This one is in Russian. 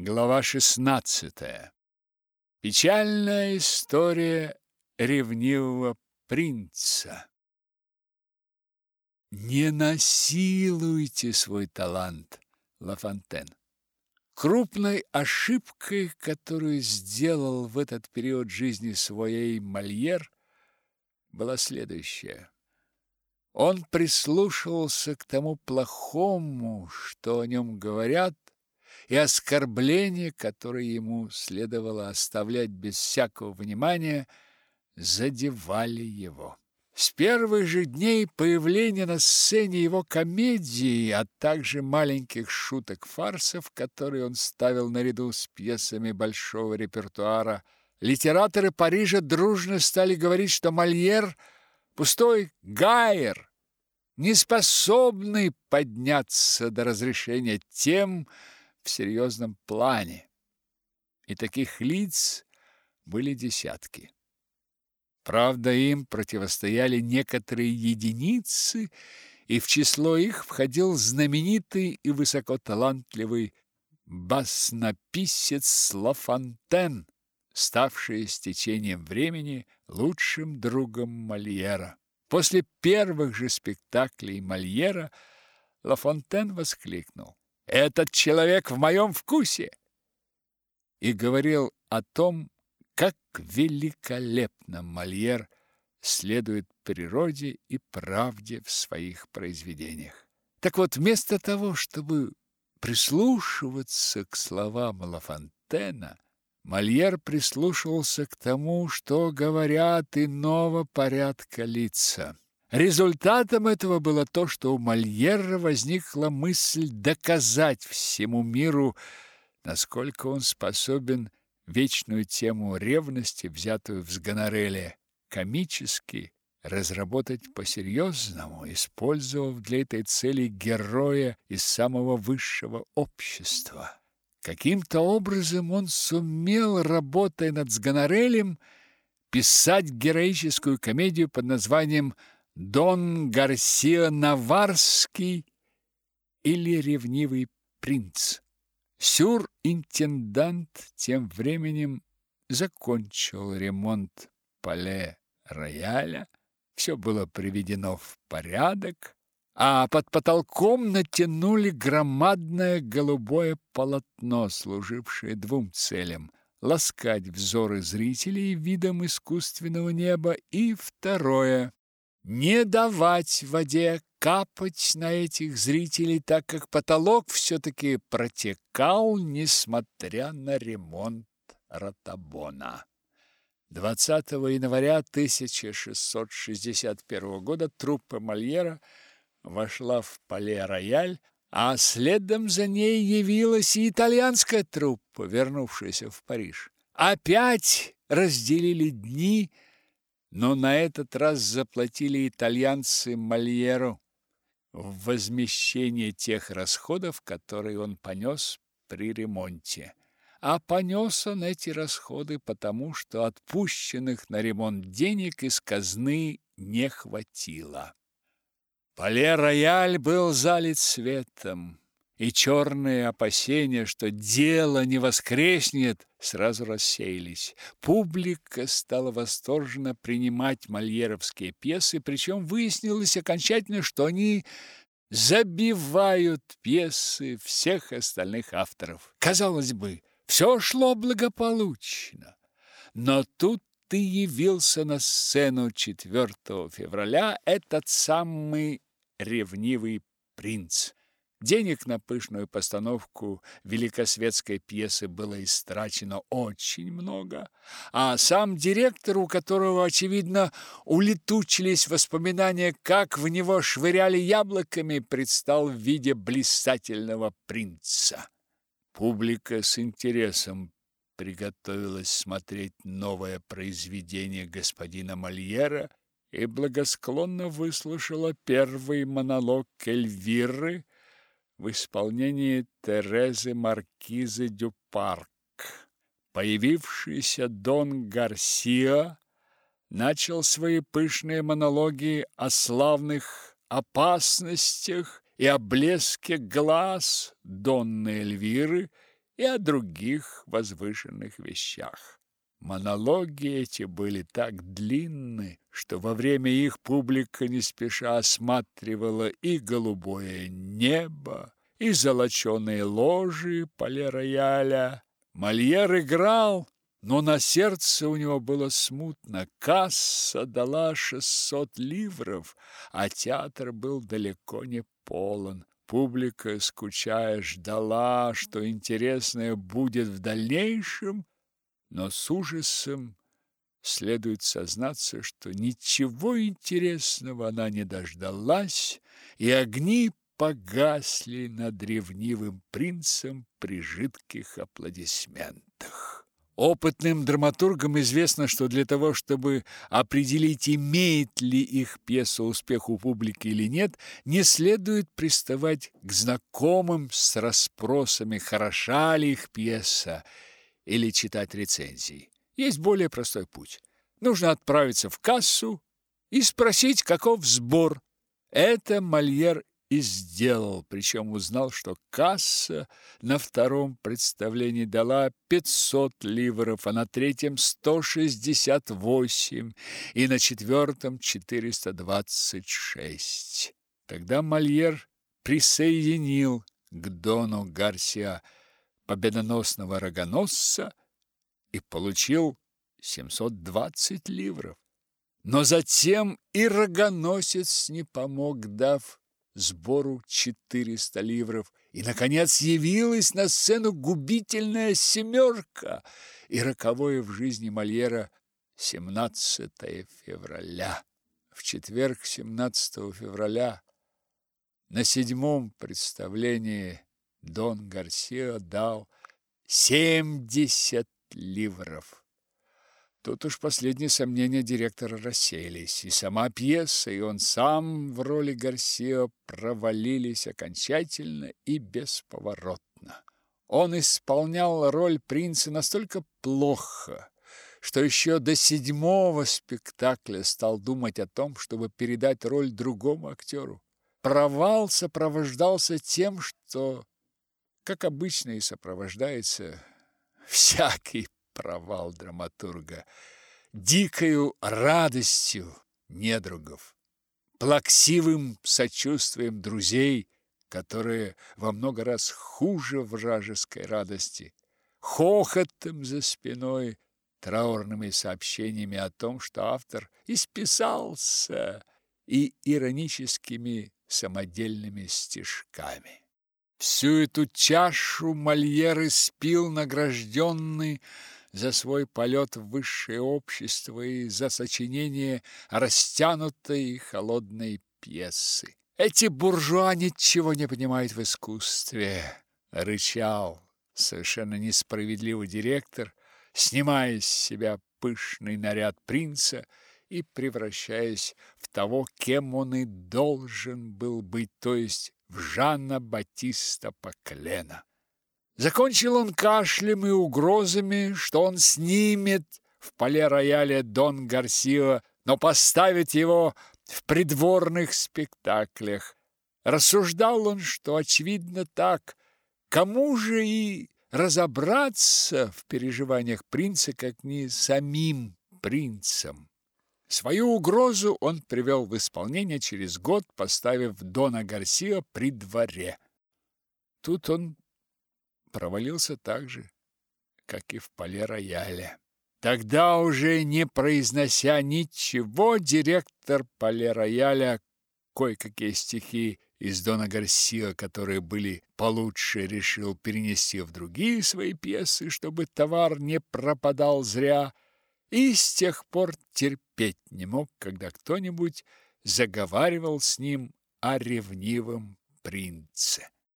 Глава 16. Печальная история ревнивого принца. Не насилуйте свой талант, Лафонтен. Крупной ошибкой, которую сделал в этот период жизни своей Мольер, была следующая. Он прислушивался к тому плохому, что о нем говорят, и оскорбления, которые ему следовало оставлять без всякого внимания, задевали его. С первых же дней появления на сцене его комедии, а также маленьких шуток-фарсов, которые он ставил наряду с пьесами большого репертуара, литераторы Парижа дружно стали говорить, что Мольер – пустой гайер, не способный подняться до разрешения тем, в серьезном плане. И таких лиц были десятки. Правда, им противостояли некоторые единицы, и в число их входил знаменитый и высокоталантливый баснописец Лафонтен, ставший с течением времени лучшим другом Мольера. После первых же спектаклей Мольера Лафонтен воскликнул: этот человек в моем вкусе. И говорил о том, как великолепно Мольер следует природе и правде в своих произведениях. Так вот, вместо того, чтобы прислушиваться к словам Лафонтена, Мольер прислушивался к тому, что говорят иного порядка лица. Результатом этого было то, что у Мольера возникла мысль доказать всему миру, насколько он способен вечную тему ревности, взятую в Сгонореле, комически разработать по-серьезному, использовав для этой цели героя из самого высшего общества. Каким-то образом он сумел, работая над Сгонорелем, писать героическую комедию под названием «Связь» Дон Гарсиа Наварский или ревнивый принц. Сюр-интендант тем временем закончил ремонт пале-рояля, все было приведено в порядок, а под потолком натянули громадное голубое полотно, служившее двум целям – ласкать взоры зрителей видом искусственного неба, и второе не давать воде капать на этих зрителей, так как потолок все-таки протекал, несмотря на ремонт Ротабона. 20 января 1661 года труппа Мольера вошла в Пале-Рояль, а следом за ней явилась и итальянская труппа, вернувшаяся в Париж. Опять разделили дни – но на этот раз заплатили итальянцы Мольеру в возмещение тех расходов, которые он понес при ремонте. А понес он эти расходы потому, что отпущенных на ремонт денег из казны не хватило. Пале-рояль был залит светом и черные опасения, что дело не воскреснет, сразу рассеялись. Публика стала восторженно принимать мольеровские пьесы, причем выяснилось окончательно, что они забивают пьесы всех остальных авторов. Казалось бы, все шло благополучно. Но тут ты явился на сцену 4 февраля этот самый ревнивый принц. Денег на пышную постановку великосветской пьесы было истрачено очень много, а сам директор, у которого, очевидно, улетучились воспоминания, как в него швыряли яблоками, предстал в виде блистательного принца. Публика с интересом приготовилась смотреть новое произведение господина Мольера и благосклонно выслушала первый монолог Эльвиры, в исполнении Терезы Маркизы Дюпарк. Появившийся Дон Гарсиа начал свои пышные монологи о славных опасностях и о блеске глаз Донны Эльвиры и о других возвышенных вещах. Монологи эти были так длинны, что во время их публика не спеша осматривала и голубое небо, и золоченые ложи поле-рояля. Мольер играл, но на сердце у него было смутно. Касса дала шестьсот ливров, а театр был далеко не полон. Публика, скучая, ждала, что интересное будет в дальнейшем, но с ужасом следует сознаться, что ничего интересного она не дождалась, и огни погасли над ревнивым принцем при жидких аплодисментах. Опытным драматургам известно, что для того, чтобы определить, имеет ли их пьеса успех у публики или нет, не следует приставать к знакомым с расспросами, хороша ли их пьеса, или читать рецензии. Есть более простой путь. Нужно отправиться в кассу и спросить, каков сбор. Это Мольер и сделал, причем узнал, что касса на втором представлении дала 500 ливров, а на третьем 168 и на четвертом 426. Тогда Мольер присоединил к Дону Гарсиа победоносного рогоносца и получил 720 ливров. Но затем и рогоносец не помог, дав сбору 400 ливров. И, наконец, явилась на сцену губительная семерка и роковое в жизни Мольера 17 февраля. В четверг 17 февраля на седьмом представлении Дон Гарсио дал 70 ливров. Тут уж последние сомнения директора рассеялись, и сама пьеса, и он сам в роли Гарсио провалились окончательно и бесповоротно. Он исполнял роль принца настолько плохо, что еще до седьмого спектакля стал думать о том, чтобы передать роль другому актеру. Провал сопровождался тем, что, как обычно и сопровождается всякий провал драматурга, дикою радостью недругов, плаксивым сочувствием друзей, которые во много раз хуже вражеской радости, хохотом за спиной, траурными сообщениями о том, что автор исписался, и ироническими самодельными стишками. Всю эту чашу Мольер испил награжденный за свой полет в высшее общество и за сочинение растянутой холодной пьесы. Эти буржуа ничего не понимают в искусстве, рычал совершенно несправедливый директор, снимая с себя пышный наряд принца и превращаясь в того, кем он и должен был быть, то есть в Жанна Батиста Поклена. Закончил он кашлем и угрозами, что он снимет в поле-рояле Дон Гарсио, но поставит его в придворных спектаклях. Рассуждал он, что очевидно так, кому же и разобраться в переживаниях принца, как не самим принцем. Свою угрозу он привел в исполнение через год, поставив Дона Гарсио при дворе. Тут он провалился так же, как и в поле-рояле. Тогда уже не произнося ничего, директор поле-рояля кое-какие стихи из Дона Гарсио, которые были получше, решил перенести в другие свои пьесы, чтобы товар не пропадал зря, и с тех пор терпеть не мог, когда кто-нибудь заговаривал с ним о ревнивом принце.